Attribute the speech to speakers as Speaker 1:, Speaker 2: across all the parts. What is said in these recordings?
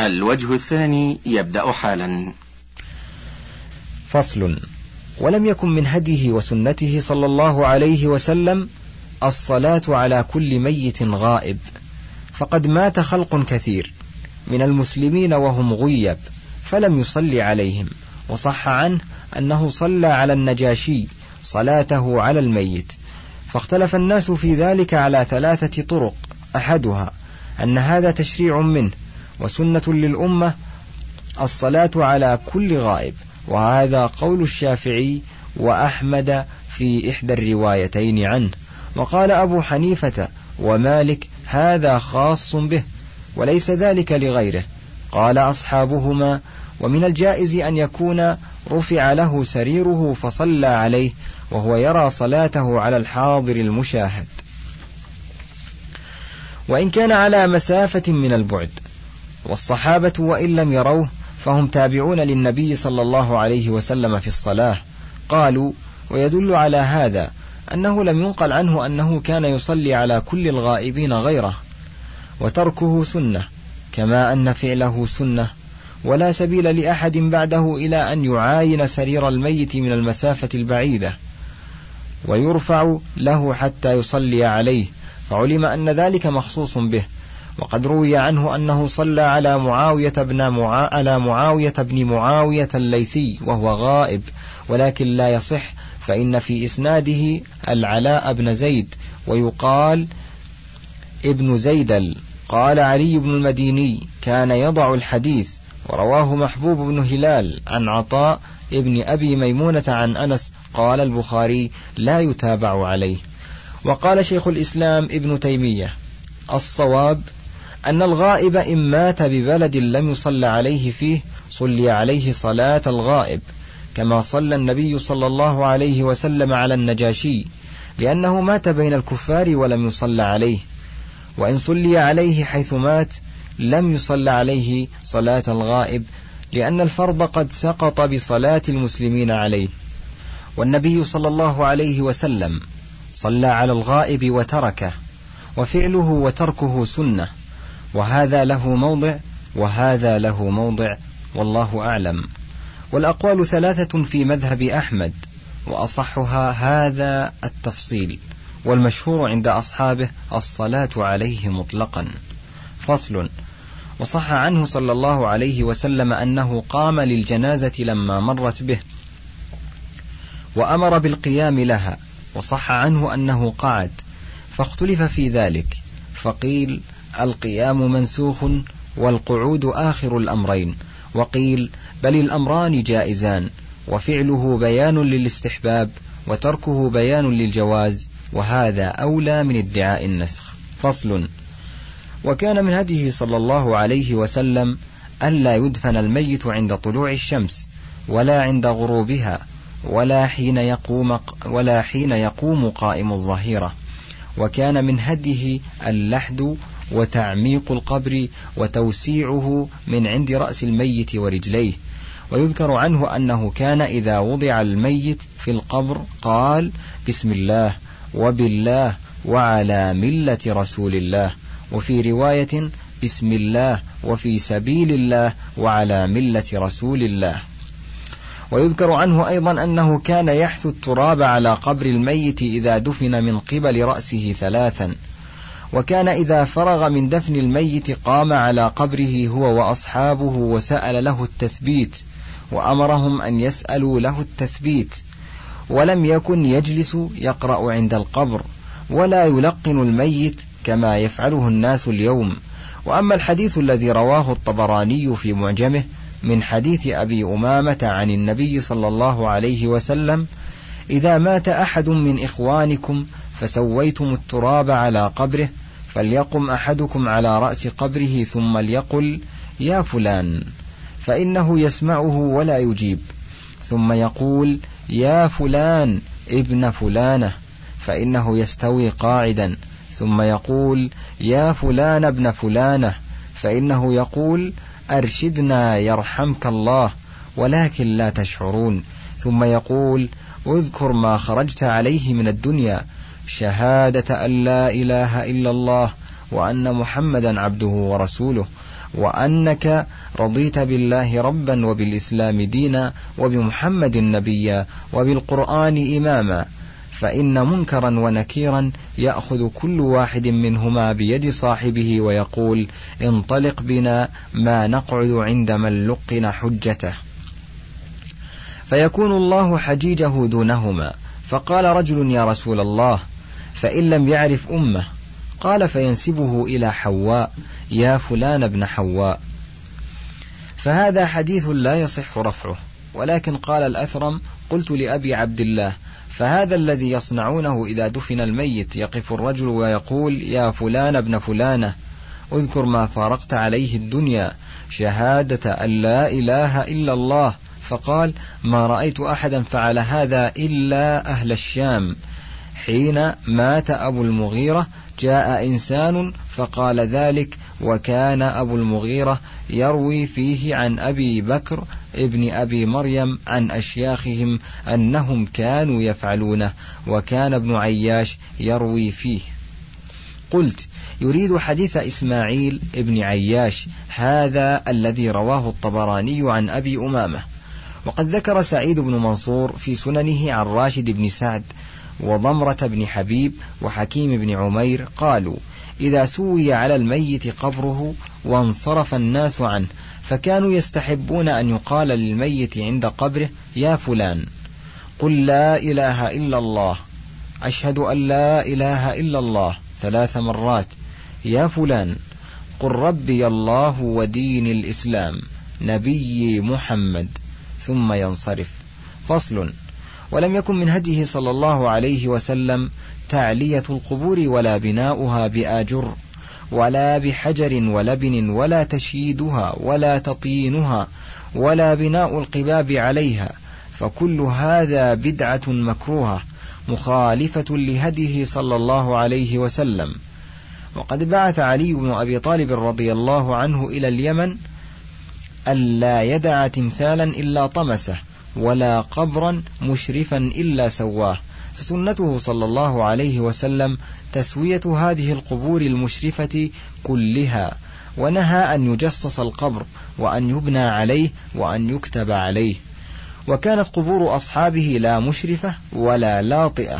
Speaker 1: الوجه الثاني يبدأ حالا.
Speaker 2: فصل. ولم يكن من هديه وسنته صلى الله عليه وسلم الصلاة على كل ميت غائب. فقد مات خلق كثير من المسلمين وهم غيب فلم يصلي عليهم. وصح عنه أنه صلى على النجاشي صلاته على الميت. فاختلف الناس في ذلك على ثلاثة طرق أحدها أن هذا تشريع منه وسنة للأمة الصلاة على كل غائب. وهذا قول الشافعي وأحمد في إحدى الروايتين عنه. وقال أبو حنيفة ومالك هذا خاص به وليس ذلك لغيره. قال أصحابهما ومن الجائز أن يكون رفع له سريره فصلى عليه وهو يرى صلاته على الحاضر المشاهد. وإن كان على مسافة من البعد والصحابة وإن لم يروه فهم تابعون للنبي صلى الله عليه وسلم في الصلاة. قالوا ويدل على هذا أنه لم ينقل عنه أنه كان يصلي على كل الغائبين غيره وتركه سنة كما أن فعله سنة ولا سبيل لأحد بعده إلى أن يعاين سرير الميت من المسافة البعيدة. ويرفع له حتى يصلي عليه فعلم أن ذلك مخصوص به وقد روي عنه أنه صلى على معاوية بن معا... على معاوية بن معاوية الليثي وهو غائب ولكن لا يصح فإن في إسناده العلاء بن زيد ويقال ابن زيدل. قال علي بن المديني كان يضع الحديث ورواه محبوب بن هلال عن عطاء ابن أبي ميمونة عن أنس قال البخاري لا يتابع عليه. وقال شيخ الإسلام ابن تيمية الصواب أن الغائب إن مات ببلد لم يصل عليه فيه صلي عليه صلاة الغائب كما صلى النبي صلى الله عليه وسلم على النجاشي لأنه مات بين الكفار ولم يصل عليه. وإن صلي عليه حيث مات لم يصل عليه صلاة الغائب لأن الفرض قد سقط بصلاة المسلمين عليه. والنبي صلى الله عليه وسلم صلى على الغائب وتركه وفعله وتركه سنة. وهذا له موضع وهذا له موضع والله أعلم. والأقوال ثلاثة في مذهب أحمد وأصحها هذا التفصيل. والمشهور عند أصحابه الصلاة عليه مطلقا. فصل. وصح عنه صلى الله عليه وسلم أنه قام للجنازة لما مرت به وأمر بالقيام لها. وصح عنه أنه قعد فاختلف في ذلك فقيل القيام منسوخ والقعود آخر الأمرين. وقيل بل الأمران جائزان وفعله بيان للاستحباب وتركه بيان للجواز وهذا أولى من ادعاء النسخ. فصل. وكان من هديه صلى الله عليه وسلم ألا يدفن الميت عند طلوع الشمس ولا عند غروبها ولا حين يقوم ولا حين يقوم قائم الظهيرة. وكان من هديه اللحد وتعميق القبر وتوسيعه من عند رأس الميت ورجليه. ويذكر عنه أنه كان إذا وضع الميت في القبر قال بسم الله وبالله وعلى ملة رسول الله. وفي رواية بسم الله وفي سبيل الله وعلى ملة رسول الله. ويذكر عنه أيضا أنه كان يحث التراب على قبر الميت إذا دفن من قبل رأسه ثلاثا. وكان إذا فرغ من دفن الميت قام على قبره هو وأصحابه وسأل له التثبيت وأمرهم أن يسألوا له التثبيت. ولم يكن يجلس يقرأ عند القبر ولا يلقن الميت كما يفعله الناس اليوم. وأما الحديث الذي رواه الطبراني في معجمه من حديث أبي أمامة عن النبي صلى الله عليه وسلم إذا مات أحد من إخوانكم فسويتم التراب على قبره فليقم أحدكم على رأس قبره ثم ليقل يا فلان فإنه يسمعه ولا يجيب. ثم يقول يا فلان ابن فلانة. فإنه يستوي قاعدا. ثم يقول يا فلان ابن فلانة. فإنه يقول أرشدنا يرحمك الله ولكن لا تشعرون. ثم يقول اذكر ما خرجت عليه من الدنيا شهادة أن لا إله إلا الله وأن محمدا عبده ورسوله وأنك رضيت بالله ربا وبالإسلام دينا وبمحمد نبيا وبالقرآن إماما فإن منكرا ونكيرا يأخذ كل واحد منهما بيد صاحبه ويقول انطلق بنا ما نقعد عند من لقن حجته. فيكون الله حجيجه دونهما فقال رجل يا رسول الله فإن لم يعرف أمه قال فينسبه إلى حواء يا فلان ابن حواء. فهذا حديث لا يصح رفعه ولكن قال الأثرم قلت لأبي عبد الله فهذا الذي يصنعونه إذا دفن الميت يقف الرجل ويقول يا فلان ابن فلانة اذكر ما فارقت عليه الدنيا شهادة أن لا إله إلا الله. فقال ما رأيت أحدا فعل هذا إلا أهل الشام حين مات أبو المغيرة جاء إنسان فقال ذلك وكان أبو المغيرة يروي فيه عن أبي بكر ابن أبي مريم عن أشياخهم أنهم كانوا يفعلونه وكان ابن عياش يروي فيه. قلت يريد حديث إسماعيل ابن عياش هذا الذي رواه الطبراني عن أبي أمامة. وقد ذكر سعيد بن منصور في سننه عن راشد بن سعد وضمرة بن حبيب وحكيم بن عمير قالوا إذا سوي على الميت قبره وانصرف الناس عنه فكانوا يستحبون أن يقال للميت عند قبره يا فلان قل لا إله إلا الله أشهد أن لا إله إلا الله ثلاث مرات يا فلان قل ربي الله ودين الإسلام نبي محمد ثم ينصرف فصل ولم يكن من هديه صلى الله عليه وسلم تعلية القبور ولا بناؤها بآجر ولا بحجر ولبن ولا تشييدها ولا تطينها ولا بناء القباب عليها فكل هذا بدعة مكروهة مخالفة لهديه صلى الله عليه وسلم. وقد بعث علي بن أبي طالب رضي الله عنه إلى اليمن ألا يدع تمثالا إلا طمسه ولا قبرا مشرفا إلا سواه. فسنته صلى الله عليه وسلم تسوية هذه القبور المشرفة كلها ونهى أن يجصص القبر وأن يبنى عليه وأن يكتب عليه. وكانت قبور أصحابه لا مشرفة ولا لاطئة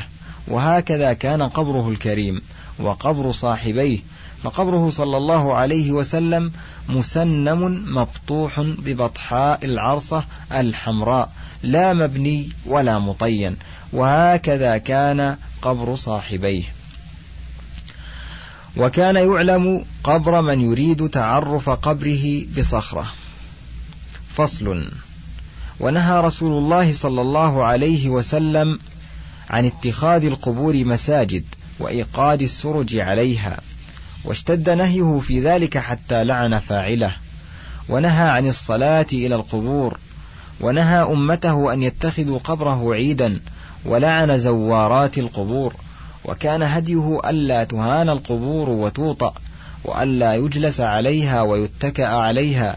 Speaker 2: وهكذا كان قبره الكريم وقبر صاحبيه. فقبره صلى الله عليه وسلم مسنم مبطوح ببطحاء العرصة الحمراء لا مبني ولا مطين وهكذا كان قبر صاحبيه. وكان يعلم قبر من يريد تعرف قبره بصخرة. فصل. ونهى رسول الله صلى الله عليه وسلم عن اتخاذ القبور مساجد وإيقاد السرج عليها واشتد نهيه في ذلك حتى لعن فاعله. ونهى عن الصلاة إلى القبور ونهى أمته أن يتخذوا قبره عيدا ولعن زوارات القبور وكان هديه ألا تهان القبور وتوطأ وألا يجلس عليها ويتكأ عليها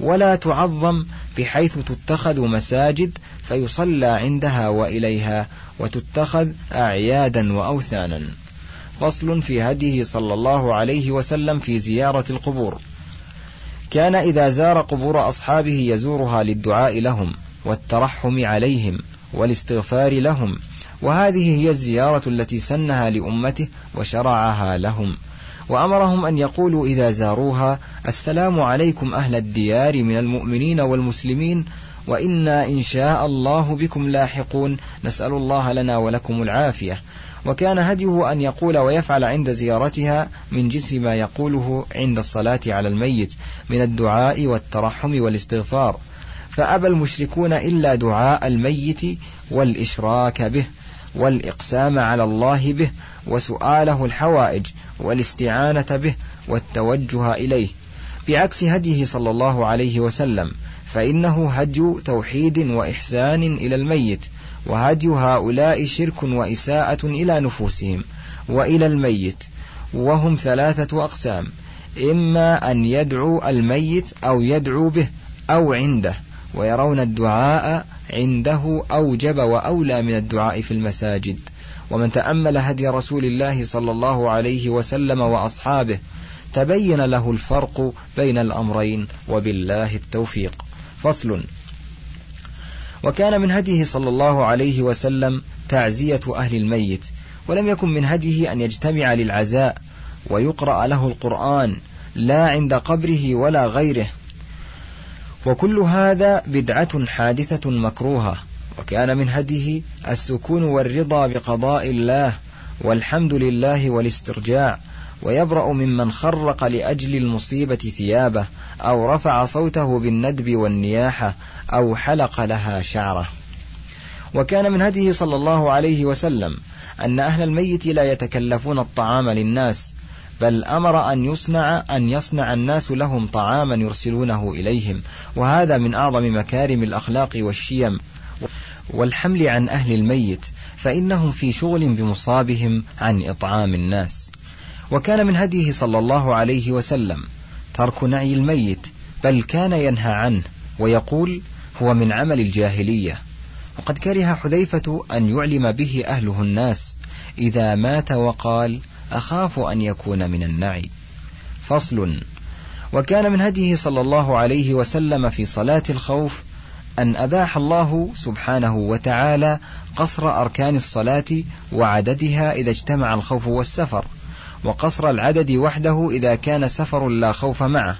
Speaker 2: ولا تعظم بحيث تتخذ مساجد فيصلى عندها وإليها وتتخذ أعيادا وأوثانا. فصل في هديه صلى الله عليه وسلم في زيارة القبور. كان إذا زار قبور أصحابه يزورها للدعاء لهم والترحم عليهم والاستغفار لهم. وهذه هي الزيارة التي سنها لأمته وشرعها لهم. وأمرهم أن يقولوا إذا زاروها السلام عليكم أهل الديار من المؤمنين والمسلمين وإنا إن شاء الله بكم لاحقون. نسأل الله لنا ولكم العافية. وكان هديه أن يقول ويفعل عند زيارتها من جنس ما يقوله عند الصلاة على الميت من الدعاء والترحم والاستغفار. فأبى المشركون إلا دعاء الميت والإشراك به والإقسام على الله به وسؤاله الحوائج والاستعانة به والتوجه إليه. بعكس هديه صلى الله عليه وسلم فإنه هدي توحيد وإحسان إلى الميت وهدي هؤلاء شرك وإساءة إلى نفوسهم وإلى الميت وهم ثلاثة أقسام إما أن يدعو الميت أو يدعو به أو عنده ويرون الدعاء عنده أوجب وأولى من الدعاء في المساجد. ومن تأمل هدي رسول الله صلى الله عليه وسلم وأصحابه تبين له الفرق بين الأمرين وبالله التوفيق. فصل. وكان من هديه صلى الله عليه وسلم تعزية أهل الميت ولم يكن من هديه أن يجتمع للعزاء ويقرأ له القرآن لا عند قبره ولا غيره. وكل هذا بدعة حادثة مكروهة وكان من هديه السكون والرضا بقضاء الله والحمد لله والاسترجاع ويبرأ ممن خرق لأجل المصيبة ثيابه أو رفع صوته بالندب والنياحة أو حلق لها شعره. وكان من هديه صلى الله عليه وسلم أن أهل الميت لا يتكلفون الطعام للناس بل أمر أن يصنع أن يصنع الناس لهم طعاما يرسلونه إليهم. وهذا من أعظم مكارم الأخلاق والشيم والحمل عن أهل الميت فإنهم في شغل بمصابهم عن إطعام الناس. وكان من هديه صلى الله عليه وسلم ترك نعي الميت بل كان ينهى عنه ويقول هو من عمل الجاهلية. وقد كره حذيفة أن يعلم به أهله الناس إذا مات وقال أخاف أن يكون من النعي. فصل وكان من هديه صلى الله عليه وسلم في صلاة الخوف أن أباح الله سبحانه وتعالى قصر أركان الصلاة وعددها إذا اجتمع الخوف والسفر. وقصر العدد وحده إذا كان سفر لا خوف معه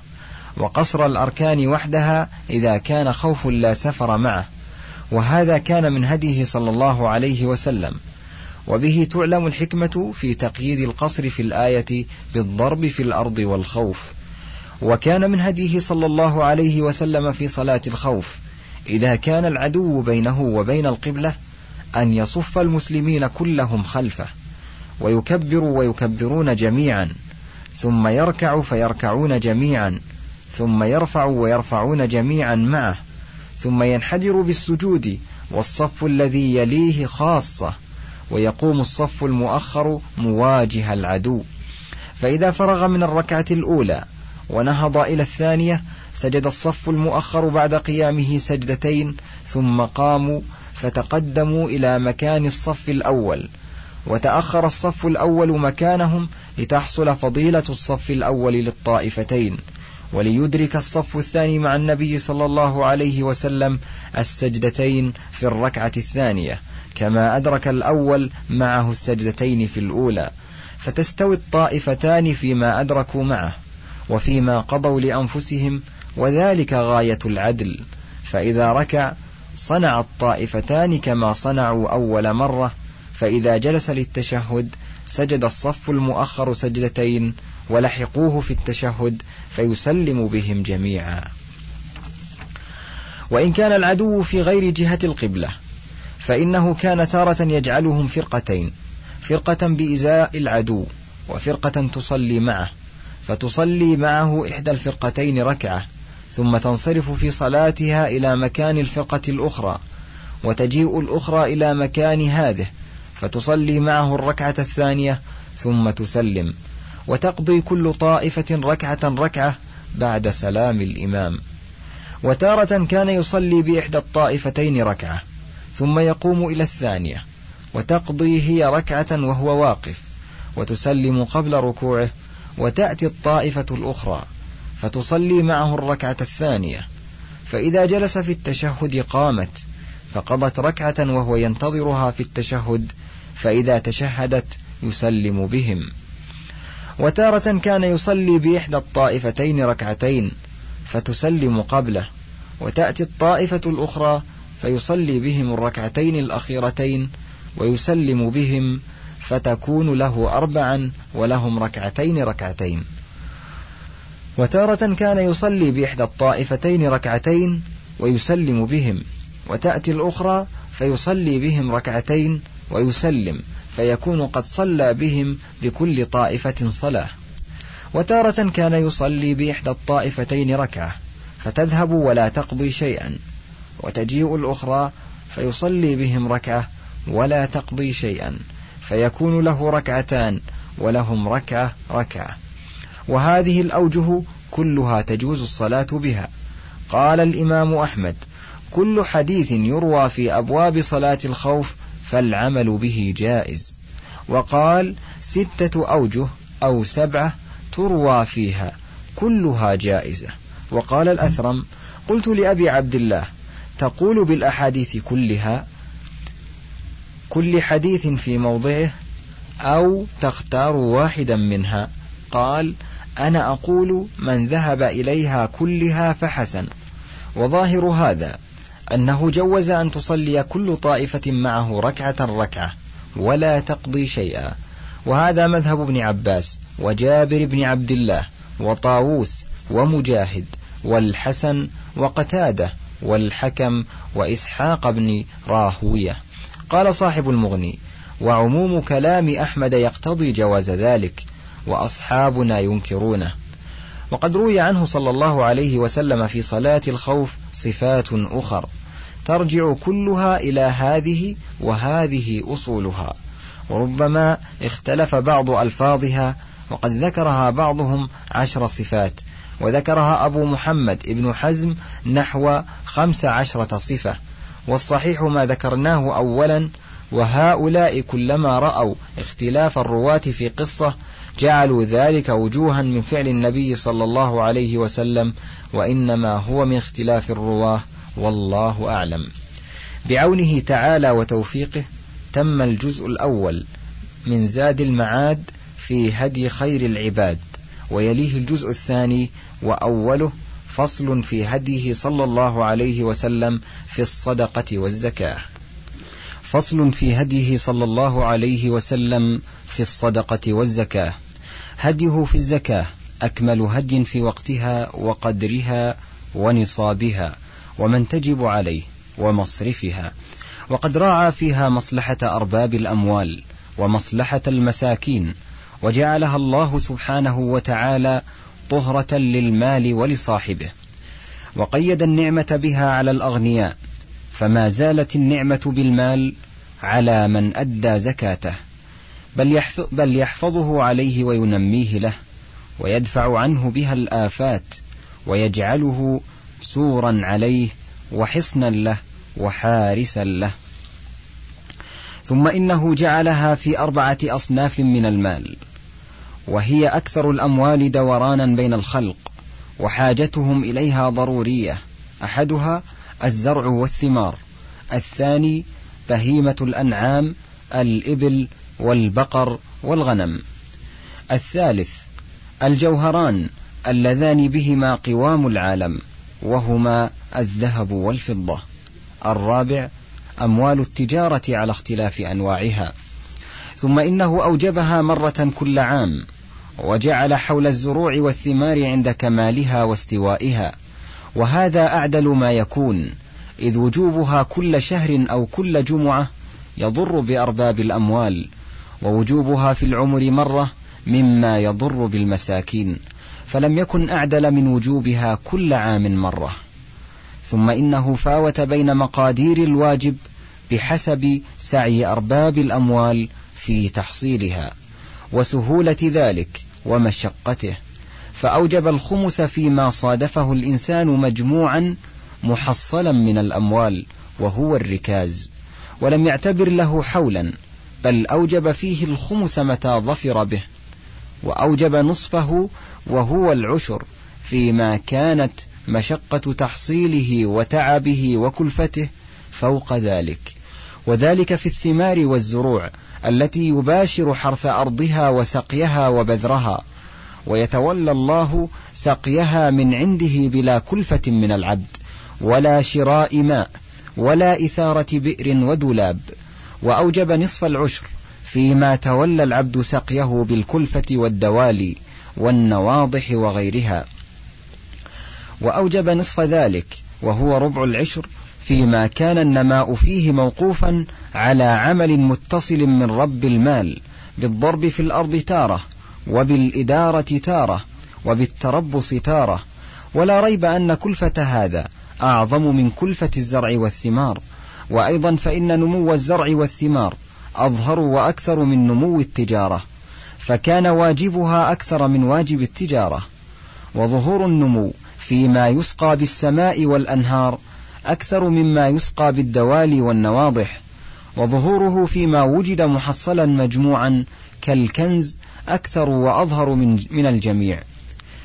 Speaker 2: وقصر الأركان وحدها إذا كان خوف لا سفر معه. وهذا كان من هديه صلى الله عليه وسلم. وبه تعلم الحكمة في تقييد القصر في الآية بالضرب في الأرض والخوف. وكان من هديه صلى الله عليه وسلم في صلاة الخوف. إذا كان العدو بينه وبين القبلة أن يصف المسلمين كلهم خلفه. ويكبر ويكبرون جميعا ثم يركع فيركعون جميعا ثم يرفع ويرفعون جميعا معه ثم ينحدر بالسجود والصف الذي يليه خاصة ويقوم الصف المؤخر مواجه العدو. فإذا فرغ من الركعة الأولى ونهض إلى الثانية سجد الصف المؤخر بعد قيامه سجدتين ثم قاموا فتقدموا إلى مكان الصف الأول. وتأخر الصف الأول مكانهم لتحصل فضيلة الصف الأول للطائفتين وليدرك الصف الثاني مع النبي صلى الله عليه وسلم السجدتين في الركعة الثانية كما أدرك الأول معه السجدتين في الأولى. فتستوي الطائفتان فيما أدركوا معه وفيما قضوا لأنفسهم وذلك غاية العدل. فإذا ركع صنع الطائفتان كما صنعوا أول مرة فإذا جلس للتشهد سجد الصف المؤخر سجدتين ولحقوه في التشهد فيسلم بهم جميعا. وإن كان العدو في غير جهة القبلة فإنه كان تارة يجعلهم فرقتين فرقة بإزاء العدو وفرقة تصلي معه فتصلي معه إحدى الفرقتين ركعة ثم تنصرف في صلاتها إلى مكان الفرقة الأخرى وتجيء الأخرى إلى مكان هذه فتصلي معه الركعة الثانية ثم تسلم. وتقضي كل طائفة ركعة ركعة بعد سلام الإمام. وتارة كان يصلي بإحدى الطائفتين ركعة ثم يقوم إلى الثانية. وتقضي هي ركعة وهو واقف وتسلم قبل ركوعه وتأتي الطائفة الأخرى فتصلي معه الركعة الثانية. فإذا جلس في التشهد قامت فقضت ركعة وهو ينتظرها في التشهد فإذا تشهدت يسلم بهم. وتارة كان يصلي بإحدى الطائفتين ركعتين فتسلم قبله وتأتي الطائفة الأخرى فيصلي بهم الركعتين الأخيرتين ويسلم بهم فتكون له أربعا ولهم ركعتين ركعتين. وتارة كان يصلي بإحدى الطائفتين ركعتين ويسلم بهم وتأتي الأخرى فيصلي بهم ركعتين ويسلم فيكون قد صلى بهم بكل طائفة صلاة. وتارة كان يصلي بإحدى الطائفتين ركعة فتذهب ولا تقضي شيئا. وتجيء الأخرى فيصلي بهم ركعة ولا تقضي شيئا. فيكون له ركعتان ولهم ركعة ركعة. وهذه الأوجه كلها تجوز الصلاة بها. قال الإمام أحمد كل حديث يروى في أبواب صلاة الخوف فالعمل به جائز. وقال ستة أوجه أو سبعة تروى فيها كلها جائزة. وقال الأثرم قلت لأبي عبد الله تقول بالأحاديث كلها كل حديث في موضعه أو تختار واحدا منها؟ قال أنا أقول من ذهب إليها كلها فحسن. وظاهر هذا أنه جوز أن تصلي كل طائفة معه ركعة ركعة ولا تقضي شيئا. وهذا مذهب ابن عباس وجابر بن عبد الله وطاووس ومجاهد والحسن وقتادة والحكم وإسحاق بن راهوية. قال صاحب المغني وعموم كلام أحمد يقتضي جواز ذلك وأصحابنا ينكرونه. وقد روي عنه صلى الله عليه وسلم في صلاة الخوف صفات أخر. ترجع كلها إلى هذه وهذه أصولها. وربما اختلف بعض ألفاظها وقد ذكرها بعضهم عشر صفات. وذكرها أبو محمد ابن حزم نحو خمس عشرة صفة. والصحيح ما ذكرناه أولا وهؤلاء كلما رأوا اختلاف الرواة في قصة جعلوا ذلك وجوها من فعل النبي صلى الله عليه وسلم وإنما هو من اختلاف الرواة. والله أعلم. بعونه تعالى وتوفيقه تم الجزء الأول من زاد المعاد في هدي خير العباد ويليه الجزء الثاني وأوله فصل في هديه صلى الله عليه وسلم في الصدقة والزكاة. فصل في هديه صلى الله عليه وسلم في الصدقة والزكاة. هديه في الزكاة أكمل هدي في وقتها وقدرها ونصابها. ومن تجب عليه ومصرفها. وقد راعى فيها مصلحة أرباب الأموال ومصلحة المساكين وجعلها الله سبحانه وتعالى طهرة للمال ولصاحبه. وقيد النعمة بها على الأغنياء فما زالت النعمة بالمال على من أدى زكاته. بل, يحفظ بل يحفظه عليه وينميه له ويدفع عنه بها الآفات ويجعله سورا عليه وحصنا له وحارسا له. ثم إنه جعلها في أربعة أصناف من المال وهي أكثر الأموال دورانا بين الخلق وحاجتهم إليها ضرورية أحدها الزرع والثمار الثاني بهيمة الأنعام الإبل والبقر والغنم الثالث الجوهران اللذان بهما قوام العالم. وهما الذهب والفضة. الرابع أموال التجارة على اختلاف أنواعها. ثم إنه أوجبها مرة كل عام وجعل حول الزروع والثمار عند كمالها واستوائها. وهذا أعدل ما يكون إذ وجوبها كل شهر أو كل جمعة يضر بأرباب الأموال ووجوبها في العمر مرة مما يضر بالمساكين. فلم يكن أعدل من وجوبها كل عام مرة. ثم إنه فاوت بين مقادير الواجب بحسب سعي أرباب الأموال في تحصيلها وسهولة ذلك ومشقته. فأوجب الخمس فيما صادفه الإنسان مجموعا محصلا من الأموال وهو الركاز ولم يعتبر له حولا بل أوجب فيه الخمس متى ظفر به وأوجب نصفه وهو العشر فيما كانت مشقة تحصيله وتعبه وكلفته فوق ذلك. وذلك في الثمار والزروع التي يباشر حرث أرضها وسقيها وبذرها ويتولى الله سقيها من عنده بلا كلفة من العبد ولا شراء ماء ولا إثارة بئر ودولاب. وأوجب نصف العشر فيما تولى العبد سقيه بالكلفة والدوالي. والنواضح وغيرها. وأوجب نصف ذلك وهو ربع العشر فيما كان النماء فيه موقوفا على عمل متصل من رب المال بالضرب في الأرض تارة وبالإدارة تارة وبالتربص تارة. ولا ريب أن كلفة هذا أعظم من كلفة الزرع والثمار. وأيضا فإن نمو الزرع والثمار أظهر وأكثر من نمو التجارة. فكان واجبها أكثر من واجب التجارة. وظهور النمو فيما يسقى بالسماء والأنهار أكثر مما يسقى بالدوالي والنواضح. وظهوره فيما وجد محصلا مجموعا كالكنز أكثر وأظهر من, من الجميع.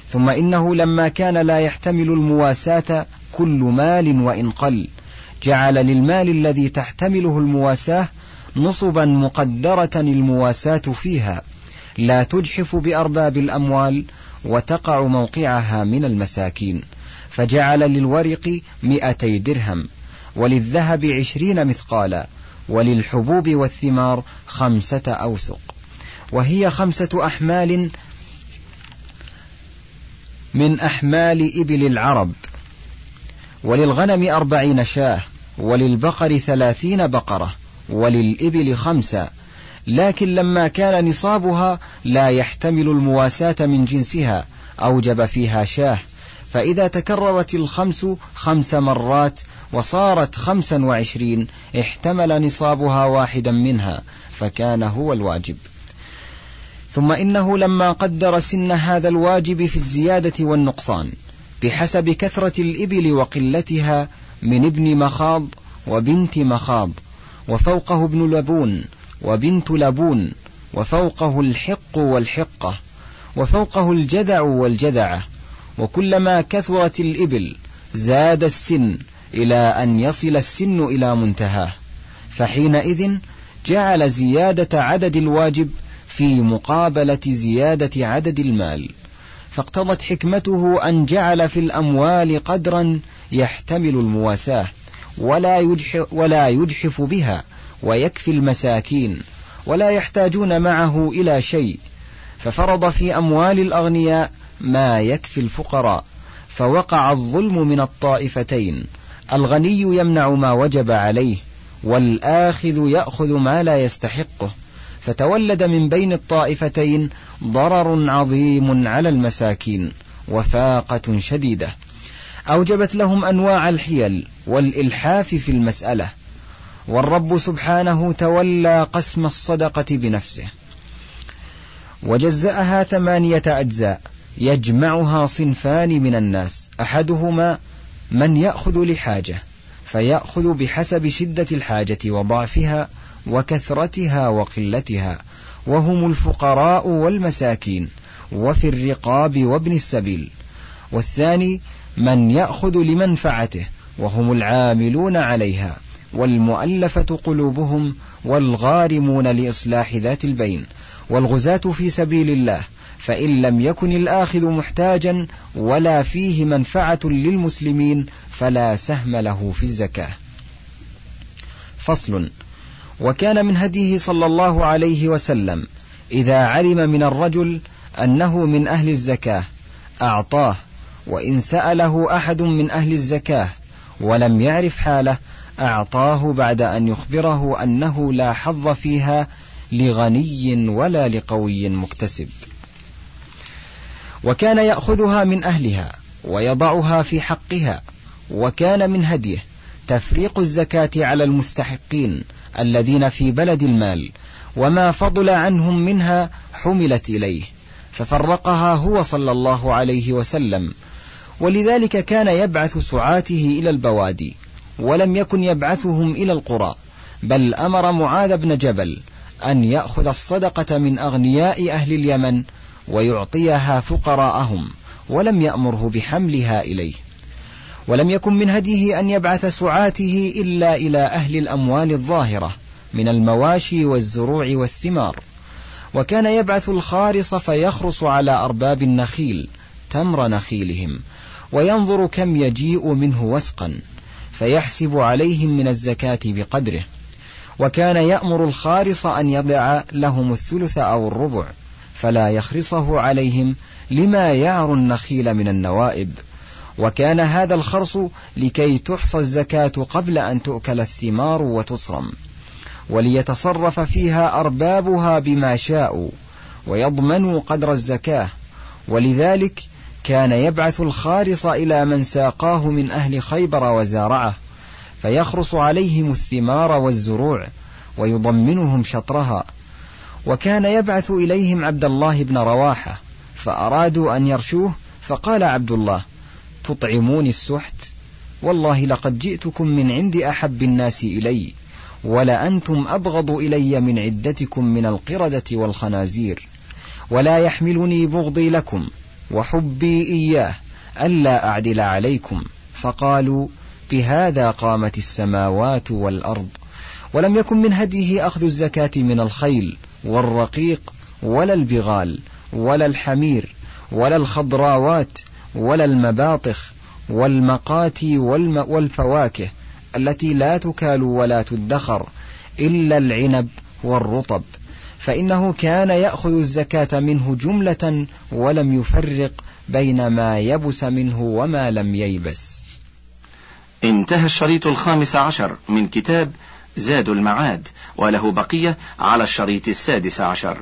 Speaker 2: ثم إنه لما كان لا يحتمل المواساة كل مال وإن قل جعل للمال الذي تحتمله المواساة نصبا مقدرة المواساة فيها. لا تجحف بأرباب الأموال وتقع موقعها من المساكين فجعل للورق مئتي درهم وللذهب عشرين مثقالا وللحبوب والثمار خمسة أوسق. وهي خمسة أحمال من أحمال إبل العرب وللغنم أربعين شاة وللبقر ثلاثين بقرة وللإبل خمسة لكن لما كان نصابها لا يحتمل المواساة من جنسها أوجب فيها شاه. فإذا تكررت الخمس خمس مرات وصارت خمسا وعشرين احتمل نصابها واحدا منها فكان هو الواجب. ثم إنه لما قدر سن هذا الواجب في الزيادة والنقصان بحسب كثرة الإبل وقلتها من ابن مخاض وبنت مخاض وفوقه ابن لبون وبنت لبون وفوقه الحق والحقة وفوقه الجذع والجذعة وكلما كثرت الإبل زاد السن إلى أن يصل السن إلى منتهاه. فحينئذ جعل زيادة عدد الواجب في مقابلة زيادة عدد المال. فاقتضت حكمته أن جعل في الأموال قدرا يحتمل المواساة ولا يجحف, ولا يجحف بها ويكفي المساكين ولا يحتاجون معه إلى شيء ففرض في أموال الأغنياء ما يكفي الفقراء فوقع الظلم من الطائفتين الغني يمنع ما وجب عليه والآخذ يأخذ ما لا يستحقه فتولد من بين الطائفتين ضرر عظيم على المساكين وفاقة شديدة. أوجبت لهم أنواع الحيل والإلحاف في المسألة والرب سبحانه تولى قسم الصدقة بنفسه. وجزأها ثمانية أجزاء يجمعها صنفان من الناس أحدهما من يأخذ لحاجة فيأخذ بحسب شدة الحاجة وضعفها وكثرتها وقلتها وهم الفقراء والمساكين وفي الرقاب وابن السبيل والثاني من يأخذ لمنفعته وهم العاملون عليها. والمؤلفة قلوبهم والغارمون لإصلاح ذات البين والغزاة في سبيل الله فإن لم يكن الآخذ محتاجا ولا فيه منفعة للمسلمين فلا سهم له في الزكاة. فصل وكان من هديه صلى الله عليه وسلم إذا علم من الرجل أنه من أهل الزكاة أعطاه وإن سأله أحد من أهل الزكاة ولم يعرف حاله أعطاه بعد أن يخبره أنه لا حظ فيها لغني ولا لقوي مكتسب. وكان يأخذها من أهلها ويضعها في حقها وكان من هديه تفريق الزكاة على المستحقين الذين في بلد المال وما فضل عنهم منها حملت إليه ففرقها هو صلى الله عليه وسلم. ولذلك كان يبعث سعاته إلى البوادي ولم يكن يبعثهم إلى القرى بل أمر معاذ بن جبل أن يأخذ الصدقة من أغنياء أهل اليمن ويعطيها فقراءهم ولم يأمره بحملها إليه. ولم يكن من هديه أن يبعث سعاته إلا إلى أهل الأموال الظاهرة من المواشي والزروع والثمار. وكان يبعث الخارص فيخرص على أرباب النخيل تمر نخيلهم وينظر كم يجيء منه وسقا فيحسب عليهم من الزكاة بقدره. وكان يأمر الخارص أن يضع لهم الثلث أو الربع فلا يخرصه عليهم لما يعر النخيل من النوائب. وكان هذا الخرص لكي تحصى الزكاة قبل أن تؤكل الثمار وتصرم وليتصرف فيها أربابها بما شاءوا ويضمنوا قدر الزكاة. ولذلك كان يبعث الخارص إلى من ساقاه من أهل خيبر وزارعه فيخرص عليهم الثمار والزروع ويضمنهم شطرها. وكان يبعث إليهم عبد الله بن رواحة فأرادوا أن يرشوه فقال عبد الله تطعموني السحت؟ والله لقد جئتكم من عند أحب الناس إلي ولأنتم أبغض إلي من عدتكم من القردة والخنازير ولا يحملني بغضي لكم وحبي إياه ألا أعدل عليكم. فقالوا بهذا قامت السماوات والأرض ولم يكن من هديه أخذ الزكاة من الخيل والرقيق ولا البغال ولا الحمير ولا الخضراوات ولا المباطخ والمقاتي والم والفواكه التي لا تكال ولا تدخر إلا العنب والرطب. فإنه كان يأخذ الزكاة منه جملة ولم يفرق بين ما يبس منه وما لم ييبس.
Speaker 1: انتهى الشريط الخامس عشر من كتاب زاد المعاد وله بقية على الشريط السادس عشر.